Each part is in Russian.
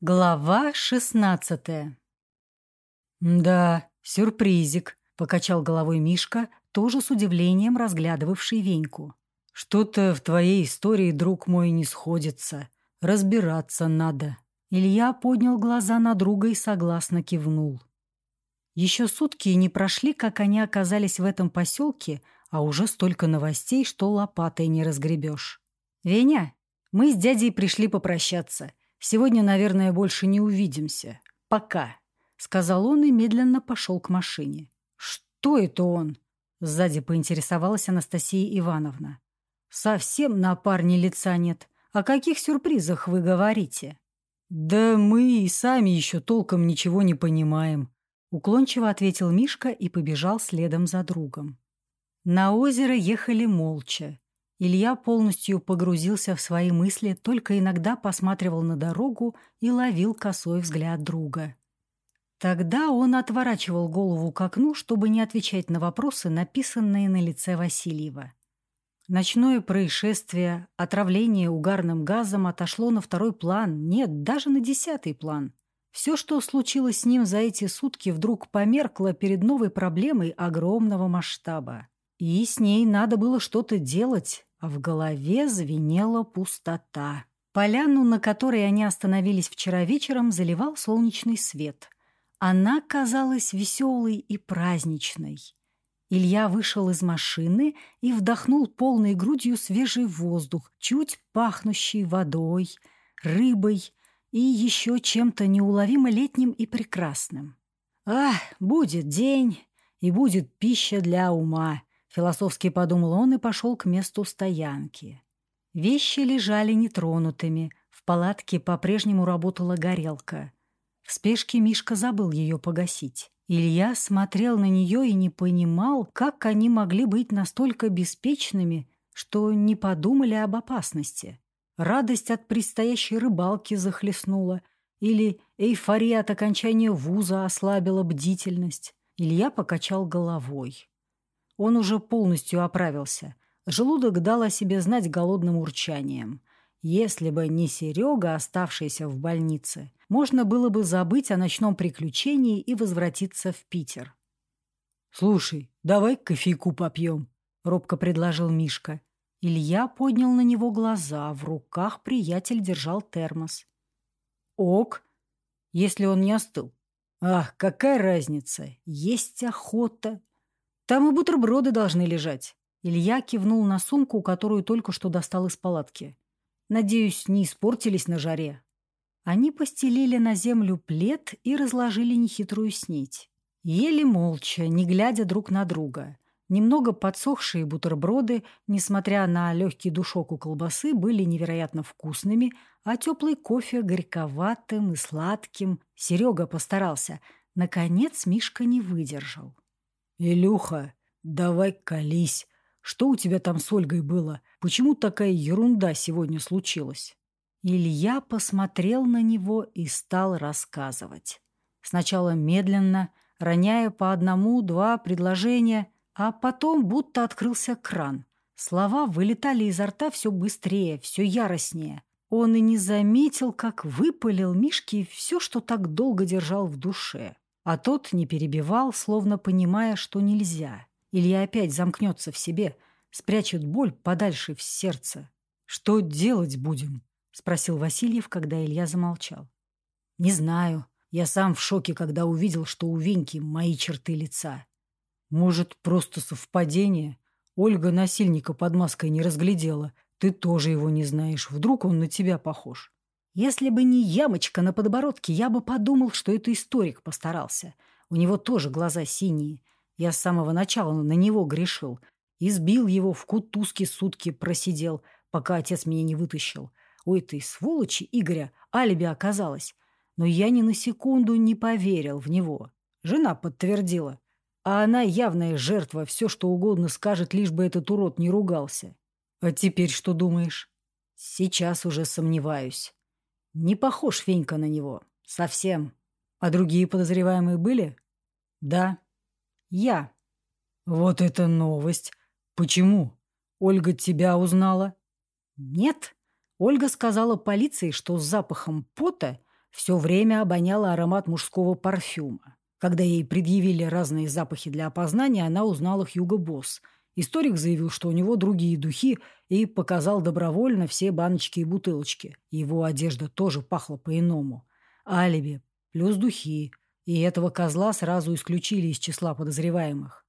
Глава шестнадцатая «Да, сюрпризик», — покачал головой Мишка, тоже с удивлением разглядывавший Веньку. «Что-то в твоей истории, друг мой, не сходится. Разбираться надо». Илья поднял глаза на друга и согласно кивнул. Еще сутки не прошли, как они оказались в этом поселке, а уже столько новостей, что лопатой не разгребешь. «Веня, мы с дядей пришли попрощаться. Сегодня, наверное, больше не увидимся. Пока», — сказал он и медленно пошел к машине. «Что это он?» — сзади поинтересовалась Анастасия Ивановна. «Совсем на парне лица нет. О каких сюрпризах вы говорите?» «Да мы и сами еще толком ничего не понимаем», — уклончиво ответил Мишка и побежал следом за другом. На озеро ехали молча. Илья полностью погрузился в свои мысли, только иногда посматривал на дорогу и ловил косой взгляд друга. Тогда он отворачивал голову к окну, чтобы не отвечать на вопросы, написанные на лице Васильева. Ночное происшествие, отравление угарным газом отошло на второй план, нет, даже на десятый план. Все, что случилось с ним за эти сутки, вдруг померкло перед новой проблемой огромного масштаба. И с ней надо было что-то делать, в голове звенела пустота. Поляну, на которой они остановились вчера вечером, заливал солнечный свет. Она казалась веселой и праздничной. Илья вышел из машины и вдохнул полной грудью свежий воздух, чуть пахнущий водой, рыбой и еще чем-то неуловимо летним и прекрасным. «Ах, будет день, и будет пища для ума», Философски подумал он и пошел к месту стоянки. Вещи лежали нетронутыми. В палатке по-прежнему работала горелка. В спешке Мишка забыл ее погасить. Илья смотрел на нее и не понимал, как они могли быть настолько беспечными, что не подумали об опасности. Радость от предстоящей рыбалки захлестнула, или эйфория от окончания вуза ослабила бдительность. Илья покачал головой. Он уже полностью оправился. Желудок дал о себе знать голодным урчанием. Если бы не Серега, оставшийся в больнице, можно было бы забыть о ночном приключении и возвратиться в Питер. «Слушай, давай кофейку попьем», — робко предложил Мишка. Илья поднял на него глаза, в руках приятель держал термос. «Ок, если он не остыл. Ах, какая разница, есть охота, там и бутерброды должны лежать. Илья кивнул на сумку, которую только что достал из палатки. Надеюсь, не испортились на жаре. Они постелили на землю плед и разложили нехитрую снеть. Ели молча, не глядя друг на друга. Немного подсохшие бутерброды, несмотря на легкий душок у колбасы, были невероятно вкусными, а теплый кофе горьковатым и сладким. Серега постарался. Наконец Мишка не выдержал. «Илюха, давай колись. Что у тебя там с Ольгой было? Почему такая ерунда сегодня случилась?» Илья посмотрел на него и стал рассказывать. Сначала медленно, роняя по одному-два предложения, а потом будто открылся кран. Слова вылетали изо рта все быстрее, все яростнее. Он и не заметил, как выпалил Мишке все, что так долго держал в душе. А тот не перебивал, словно понимая, что нельзя. Илья опять замкнется в себе, спрячет боль подальше в сердце. «Что делать будем?» — спросил Васильев, когда Илья замолчал. «Не знаю. Я сам в шоке, когда увидел, что у Веньки мои черты лица. Может, просто совпадение? Ольга насильника под маской не разглядела. Ты тоже его не знаешь. Вдруг он на тебя похож?» Если бы не ямочка на подбородке, я бы подумал, что это историк постарался. У него тоже глаза синие. Я с самого начала на него грешил. Избил его, в кутузке сутки просидел, пока отец меня не вытащил. У этой сволочи Игоря алиби оказалось. Но я ни на секунду не поверил в него. Жена подтвердила. А она явная жертва, все что угодно скажет, лишь бы этот урод не ругался. А теперь что думаешь? Сейчас уже сомневаюсь. Не похож Фенька на него. Совсем. А другие подозреваемые были? Да. Я. Вот это новость. Почему? Ольга тебя узнала? Нет. Ольга сказала полиции, что с запахом пота все время обоняла аромат мужского парфюма. Когда ей предъявили разные запахи для опознания, она узнала Хьюго Босс. Историк заявил, что у него другие духи, и показал добровольно все баночки и бутылочки. Его одежда тоже пахла по-иному. Алиби плюс духи. И этого козла сразу исключили из числа подозреваемых.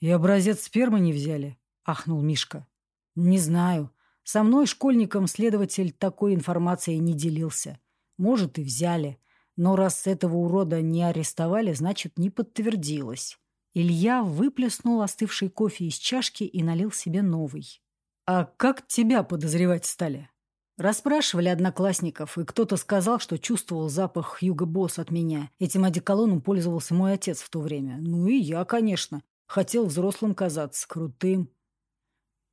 «И образец спермы не взяли?» — ахнул Мишка. «Не знаю. Со мной, школьником, следователь такой информацией не делился. Может, и взяли. Но раз этого урода не арестовали, значит, не подтвердилось». Илья выплеснул остывший кофе из чашки и налил себе новый. «А как тебя подозревать стали?» Расспрашивали одноклассников, и кто-то сказал, что чувствовал запах Юга Босс от меня. Этим одеколоном пользовался мой отец в то время. Ну и я, конечно. Хотел взрослым казаться, крутым.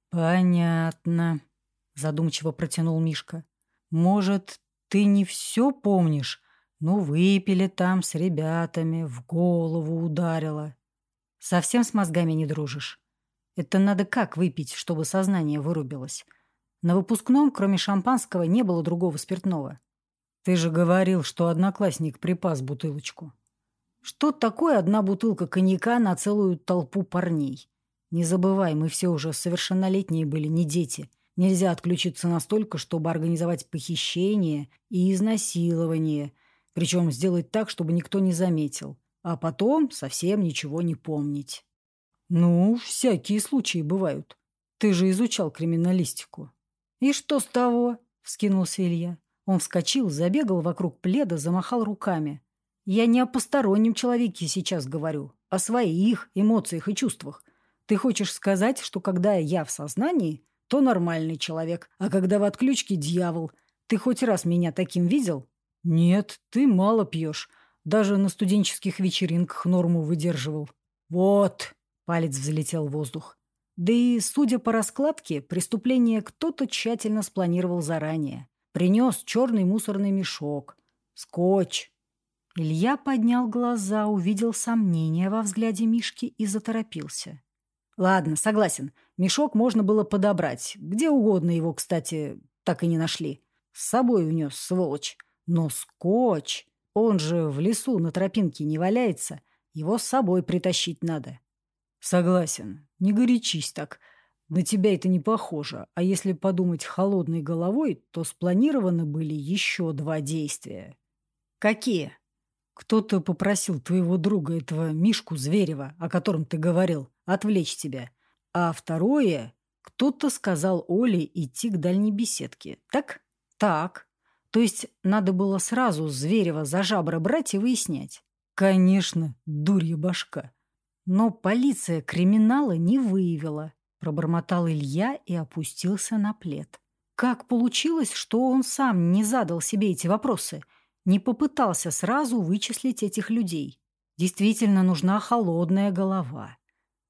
«Понятно», — задумчиво протянул Мишка. «Может, ты не все помнишь? Ну, выпили там с ребятами, в голову ударило. Совсем с мозгами не дружишь? Это надо как выпить, чтобы сознание вырубилось? На выпускном, кроме шампанского, не было другого спиртного. Ты же говорил, что одноклассник припас бутылочку». Что такое одна бутылка коньяка на целую толпу парней? Не забывай, мы все уже совершеннолетние были, не дети. Нельзя отключиться настолько, чтобы организовать похищение и изнасилование, причем сделать так, чтобы никто не заметил, а потом совсем ничего не помнить. Ну, всякие случаи бывают. Ты же изучал криминалистику. И что с того? Вскинулся Илья. Он вскочил, забегал вокруг пледа, замахал руками. Я не о постороннем человеке сейчас говорю, о своих эмоциях и чувствах. Ты хочешь сказать, что когда я в сознании, то нормальный человек, а когда в отключке дьявол. Ты хоть раз меня таким видел? Нет, ты мало пьешь. Даже на студенческих вечеринках норму выдерживал. Вот, палец взлетел в воздух. Да и, судя по раскладке, преступление кто-то тщательно спланировал заранее. Принес черный мусорный мешок, скотч, Илья поднял глаза, увидел сомнения во взгляде Мишки и заторопился. «Ладно, согласен. Мешок можно было подобрать. Где угодно его, кстати, так и не нашли. С собой унес, сволочь. Но скотч, он же в лесу на тропинке не валяется. Его с собой притащить надо». «Согласен. Не горячись так. На тебя это не похоже. А если подумать холодной головой, то спланированы были еще два действия». «Какие?» Кто-то попросил твоего друга, этого Мишку Зверева, о котором ты говорил, отвлечь тебя. А второе, кто-то сказал Оле идти к дальней беседке. Так? Так. То есть надо было сразу Зверева за жабры брать и выяснять. Конечно, дурья башка. Но полиция криминала не выявила, пробормотал Илья и опустился на плед. Как получилось, что он сам не задал себе эти вопросы – не попытался сразу вычислить этих людей. Действительно нужна холодная голова.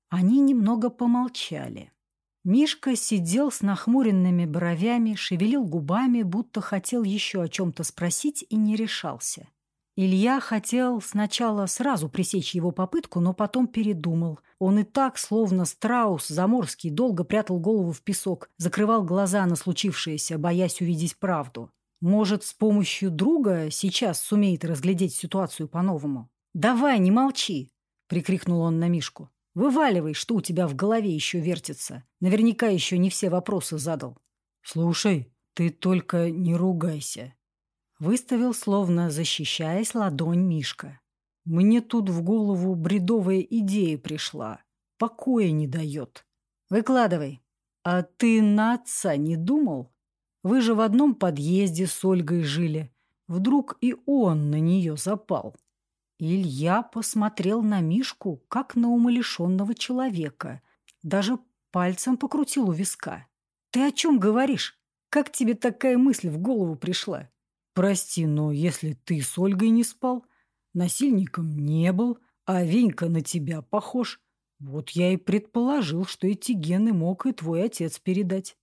Они немного помолчали. Мишка сидел с нахмуренными бровями, шевелил губами, будто хотел еще о чем-то спросить и не решался. Илья хотел сначала сразу пресечь его попытку, но потом передумал. Он и так, словно страус заморский, долго прятал голову в песок, закрывал глаза на случившееся, боясь увидеть правду. Может, с помощью друга сейчас сумеет разглядеть ситуацию по-новому? «Давай, не молчи!» — прикрикнул он на Мишку. «Вываливай, что у тебя в голове еще вертится. Наверняка еще не все вопросы задал». «Слушай, ты только не ругайся!» Выставил, словно защищаясь, ладонь Мишка. «Мне тут в голову бредовая идея пришла. Покоя не дает. Выкладывай. А ты на отца не думал?» Вы же в одном подъезде с Ольгой жили. Вдруг и он на нее запал. Илья посмотрел на Мишку, как на умалишенного человека. Даже пальцем покрутил у виска. «Ты о чем говоришь? Как тебе такая мысль в голову пришла?» «Прости, но если ты с Ольгой не спал, насильником не был, а Венька на тебя похож, вот я и предположил, что эти гены мог и твой отец передать».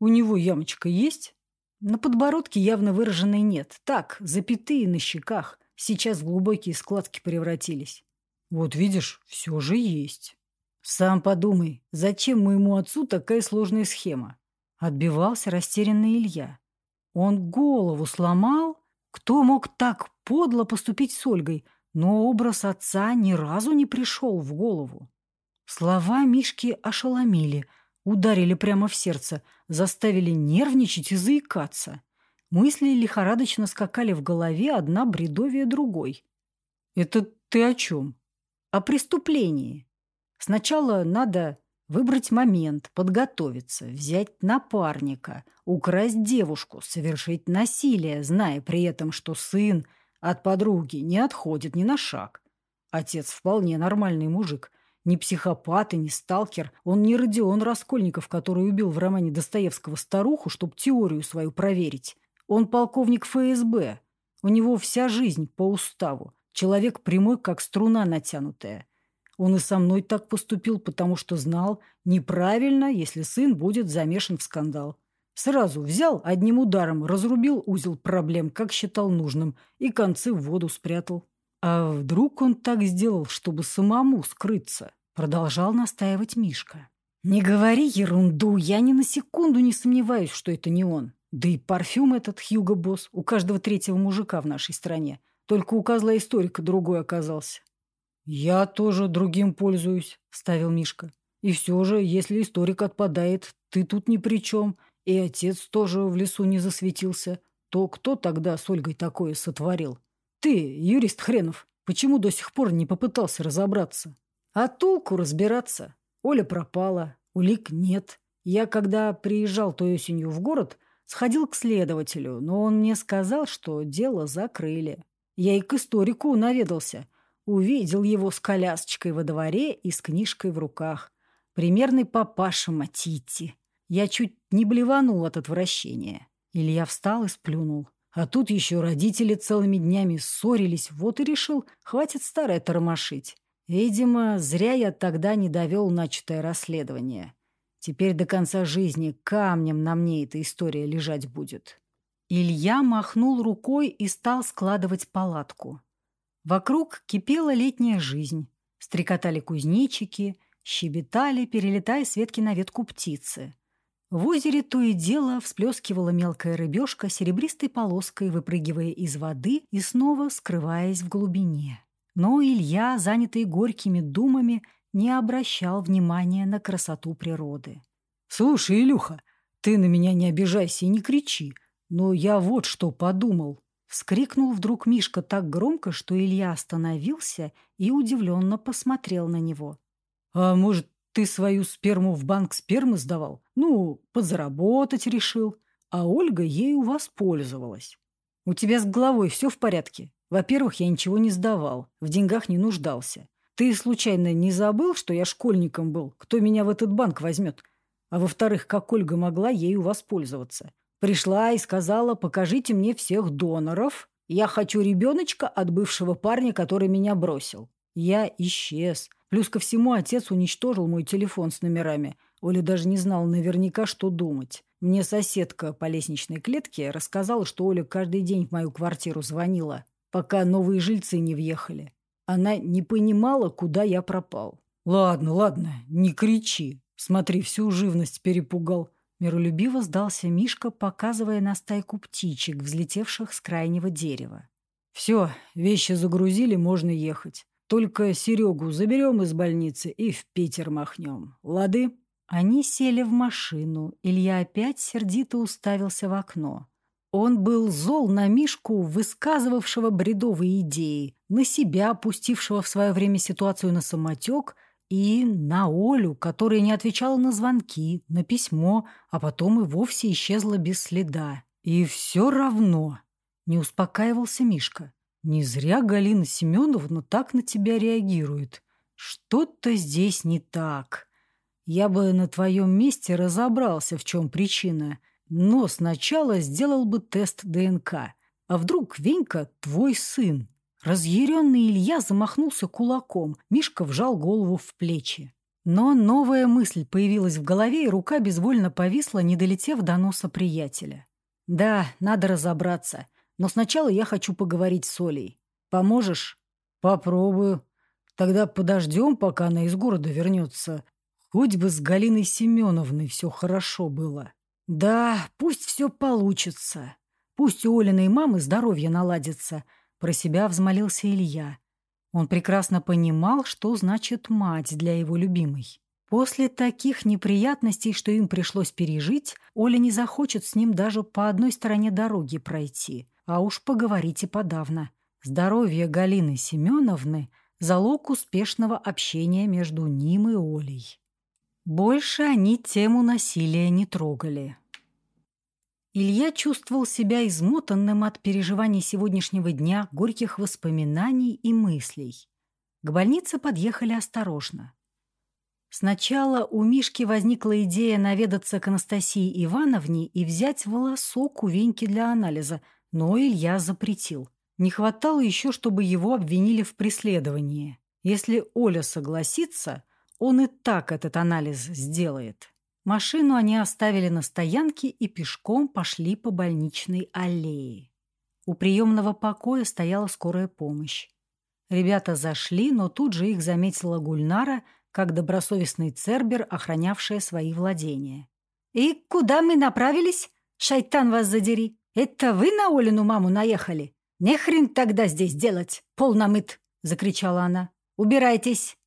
У него ямочка есть? На подбородке явно выраженной нет. Так, запятые на щеках. Сейчас в глубокие складки превратились. Вот видишь, все же есть. Сам подумай, зачем моему отцу такая сложная схема? Отбивался растерянный Илья. Он голову сломал? Кто мог так подло поступить с Ольгой? Но образ отца ни разу не пришел в голову. Слова Мишки ошеломили, ударили прямо в сердце, заставили нервничать и заикаться. Мысли лихорадочно скакали в голове, одна бредовее другой. «Это ты о чем?» «О преступлении. Сначала надо выбрать момент, подготовиться, взять напарника, украсть девушку, совершить насилие, зная при этом, что сын от подруги не отходит ни на шаг. Отец вполне нормальный мужик, не психопат и не сталкер. Он не Родион Раскольников, который убил в романе Достоевского старуху, чтобы теорию свою проверить. Он полковник ФСБ. У него вся жизнь по уставу. Человек прямой, как струна натянутая. Он и со мной так поступил, потому что знал, неправильно, если сын будет замешан в скандал. Сразу взял одним ударом, разрубил узел проблем, как считал нужным, и концы в воду спрятал. А вдруг он так сделал, чтобы самому скрыться? Продолжал настаивать Мишка. «Не говори ерунду, я ни на секунду не сомневаюсь, что это не он. Да и парфюм этот Хьюго Босс у каждого третьего мужика в нашей стране. Только у козла историка другой оказался». «Я тоже другим пользуюсь», — ставил Мишка. «И все же, если историк отпадает, ты тут ни при чем, и отец тоже в лесу не засветился, то кто тогда с Ольгой такое сотворил? Ты, юрист хренов, почему до сих пор не попытался разобраться?» А толку разбираться? Оля пропала, улик нет. Я, когда приезжал той осенью в город, сходил к следователю, но он мне сказал, что дело закрыли. Я и к историку наведался. Увидел его с колясочкой во дворе и с книжкой в руках. Примерный папаша Матити. Я чуть не блеванул от отвращения. Илья встал и сплюнул. А тут еще родители целыми днями ссорились, вот и решил, хватит старое тормошить. Видимо, зря я тогда не довел начатое расследование. Теперь до конца жизни камнем на мне эта история лежать будет. Илья махнул рукой и стал складывать палатку. Вокруг кипела летняя жизнь. Стрекотали кузнечики, щебетали, перелетая с ветки на ветку птицы. В озере то и дело всплескивала мелкая рыбешка серебристой полоской, выпрыгивая из воды и снова скрываясь в глубине. Но Илья, занятый горькими думами, не обращал внимания на красоту природы. «Слушай, Илюха, ты на меня не обижайся и не кричи, но я вот что подумал». Вскрикнул вдруг Мишка так громко, что Илья остановился и удивленно посмотрел на него. «А может, ты свою сперму в банк спермы сдавал? Ну, подзаработать решил, а Ольга ею воспользовалась. У тебя с головой все в порядке?» Во-первых, я ничего не сдавал, в деньгах не нуждался. Ты случайно не забыл, что я школьником был? Кто меня в этот банк возьмет? А во-вторых, как Ольга могла ею воспользоваться? Пришла и сказала, покажите мне всех доноров. Я хочу ребеночка от бывшего парня, который меня бросил. Я исчез. Плюс ко всему отец уничтожил мой телефон с номерами. Оля даже не знала наверняка, что думать. Мне соседка по лестничной клетке рассказала, что Оля каждый день в мою квартиру звонила пока новые жильцы не въехали. Она не понимала, куда я пропал. «Ладно, ладно, не кричи. Смотри, всю живность перепугал». Миролюбиво сдался Мишка, показывая на стайку птичек, взлетевших с крайнего дерева. «Все, вещи загрузили, можно ехать. Только Серегу заберем из больницы и в Питер махнем. Лады?» Они сели в машину. Илья опять сердито уставился в окно. Он был зол на Мишку, высказывавшего бредовые идеи, на себя, опустившего в свое время ситуацию на самотек, и на Олю, которая не отвечала на звонки, на письмо, а потом и вовсе исчезла без следа. И все равно не успокаивался Мишка. Не зря Галина Семеновна так на тебя реагирует. Что-то здесь не так. Я бы на твоем месте разобрался, в чем причина. Но сначала сделал бы тест ДНК. А вдруг Венька твой сын? Разъяренный Илья замахнулся кулаком. Мишка вжал голову в плечи. Но новая мысль появилась в голове, и рука безвольно повисла, не долетев до носа приятеля. «Да, надо разобраться. Но сначала я хочу поговорить с Олей. Поможешь?» «Попробую. Тогда подождем, пока она из города вернется. Хоть бы с Галиной Семеновной все хорошо было». «Да, пусть все получится. Пусть у Олиной мамы здоровье наладится. Про себя взмолился Илья. Он прекрасно понимал, что значит мать для его любимой. После таких неприятностей, что им пришлось пережить, Оля не захочет с ним даже по одной стороне дороги пройти, а уж поговорить и подавно. Здоровье Галины Семеновны – залог успешного общения между ним и Олей. Больше они тему насилия не трогали. Илья чувствовал себя измотанным от переживаний сегодняшнего дня, горьких воспоминаний и мыслей. К больнице подъехали осторожно. Сначала у Мишки возникла идея наведаться к Анастасии Ивановне и взять волосок у Веньки для анализа, но Илья запретил. Не хватало еще, чтобы его обвинили в преследовании. Если Оля согласится, он и так этот анализ сделает. Машину они оставили на стоянке и пешком пошли по больничной аллее. У приемного покоя стояла скорая помощь. Ребята зашли, но тут же их заметила Гульнара, как добросовестный цербер, охранявшая свои владения. «И куда мы направились? Шайтан вас задери! Это вы на Олину маму наехали? Не хрен тогда здесь делать, пол намыт!» — закричала она. «Убирайтесь!»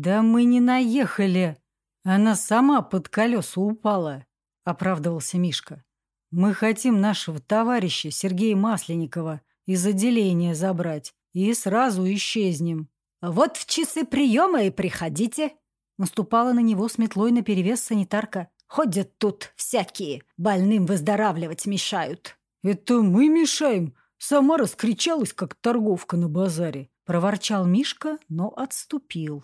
«Да мы не наехали!» Она сама под колеса упала, оправдывался Мишка. Мы хотим нашего товарища Сергея Масленникова из отделения забрать и сразу исчезнем. Вот в часы приема и приходите. Наступала на него с метлой наперевес санитарка. Ходят тут всякие, больным выздоравливать мешают. Это мы мешаем. Сама раскричалась, как торговка на базаре. Проворчал Мишка, но отступил.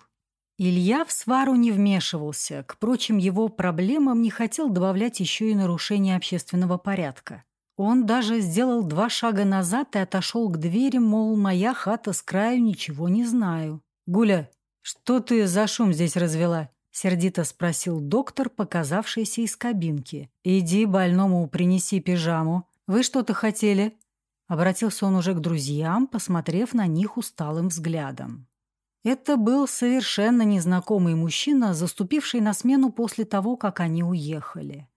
Илья в свару не вмешивался, к прочим его проблемам не хотел добавлять еще и нарушение общественного порядка. Он даже сделал два шага назад и отошел к двери, мол, моя хата с краю, ничего не знаю. «Гуля, что ты за шум здесь развела?» — сердито спросил доктор, показавшийся из кабинки. «Иди больному принеси пижаму. Вы что-то хотели?» Обратился он уже к друзьям, посмотрев на них усталым взглядом. Это был совершенно незнакомый мужчина, заступивший на смену после того, как они уехали.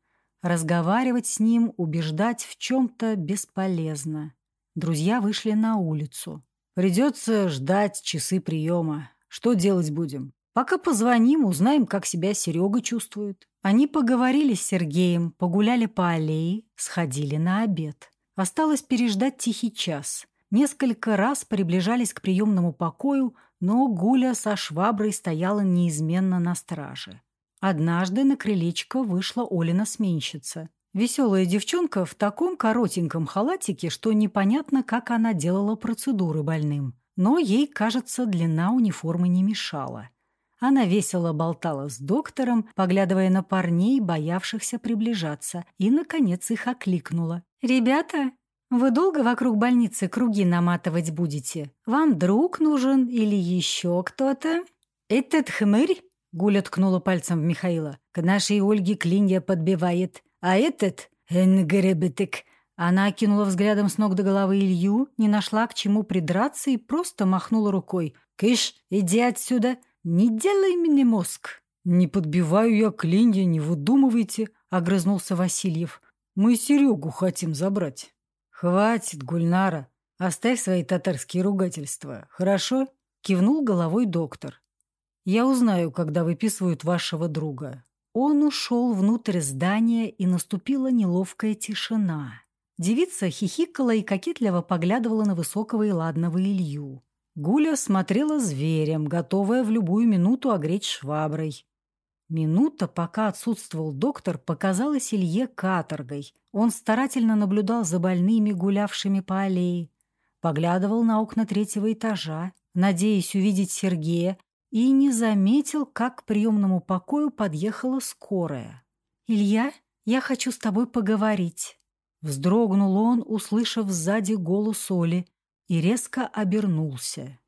Разговаривать с ним, убеждать в чем-то бесполезно. Друзья вышли на улицу. «Придется ждать часы приема. Что делать будем?» «Пока позвоним, узнаем, как себя Серега чувствует». Они поговорили с Сергеем, погуляли по аллее, сходили на обед. Осталось переждать тихий час. Несколько раз приближались к приемному покою, но Гуля со шваброй стояла неизменно на страже. Однажды на крылечко вышла Олина сменщица. Веселая девчонка в таком коротеньком халатике, что непонятно, как она делала процедуры больным. Но ей, кажется, длина униформы не мешала. Она весело болтала с доктором, поглядывая на парней, боявшихся приближаться, и, наконец, их окликнула. «Ребята, вы долго вокруг больницы круги наматывать будете? Вам друг нужен или еще кто-то? Этот хмырь, Гуля ткнула пальцем в Михаила, к нашей Ольге клинья подбивает. А этот, энгребетек, она окинула взглядом с ног до головы Илью, не нашла к чему придраться и просто махнула рукой. «Кыш, иди отсюда! Не делай мне мозг!» «Не подбиваю я клинья, не выдумывайте!» — огрызнулся Васильев. «Мы Серегу хотим забрать». «Хватит, Гульнара, оставь свои татарские ругательства, хорошо?» — кивнул головой доктор. «Я узнаю, когда выписывают вашего друга». Он ушел внутрь здания, и наступила неловкая тишина. Девица хихикала и кокетливо поглядывала на высокого и ладного Илью. Гуля смотрела зверем, готовая в любую минуту огреть шваброй. Минута, пока отсутствовал доктор, показалась Илье каторгой. Он старательно наблюдал за больными, гулявшими по аллее, поглядывал на окна третьего этажа, надеясь увидеть Сергея, и не заметил, как к приемному покою подъехала скорая. «Илья, я хочу с тобой поговорить». Вздрогнул он, услышав сзади голос Оли, и резко обернулся.